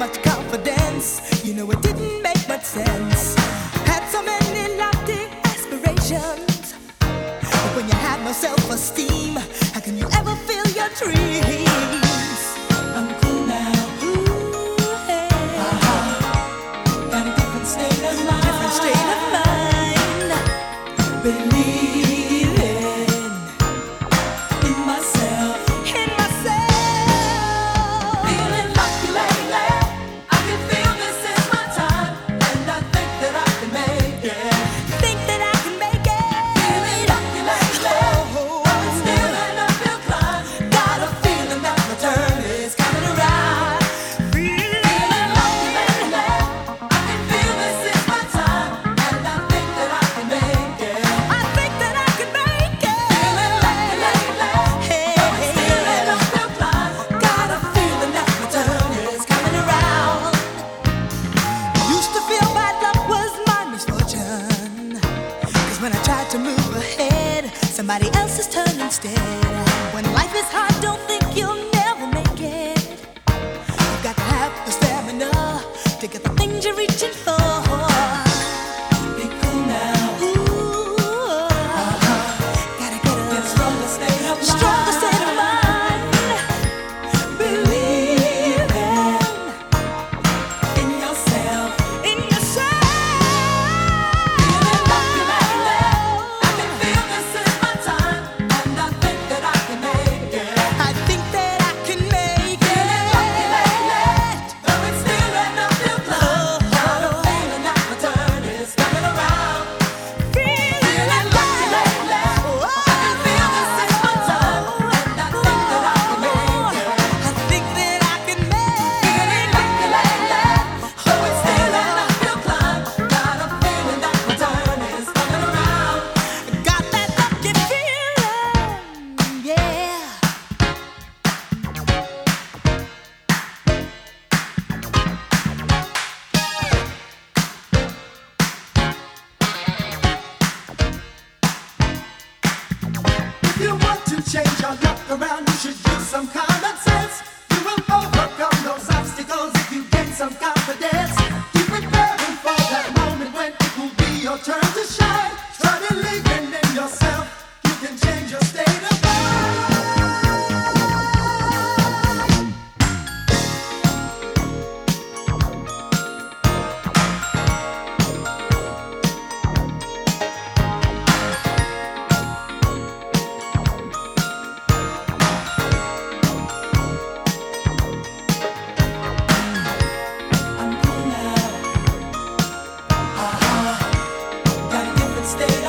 much confidence. You know, it didn't make much sense. Had so many lofty aspirations. But when you have no self esteem, how can you ever feel your dreams? I'm cool now. Ooh, hey. uh-huh. Got a different state of mind. Different state of mind. Believe. somebody else's turn instead. When life is hard, don't change your luck around. You should do some kind. stay.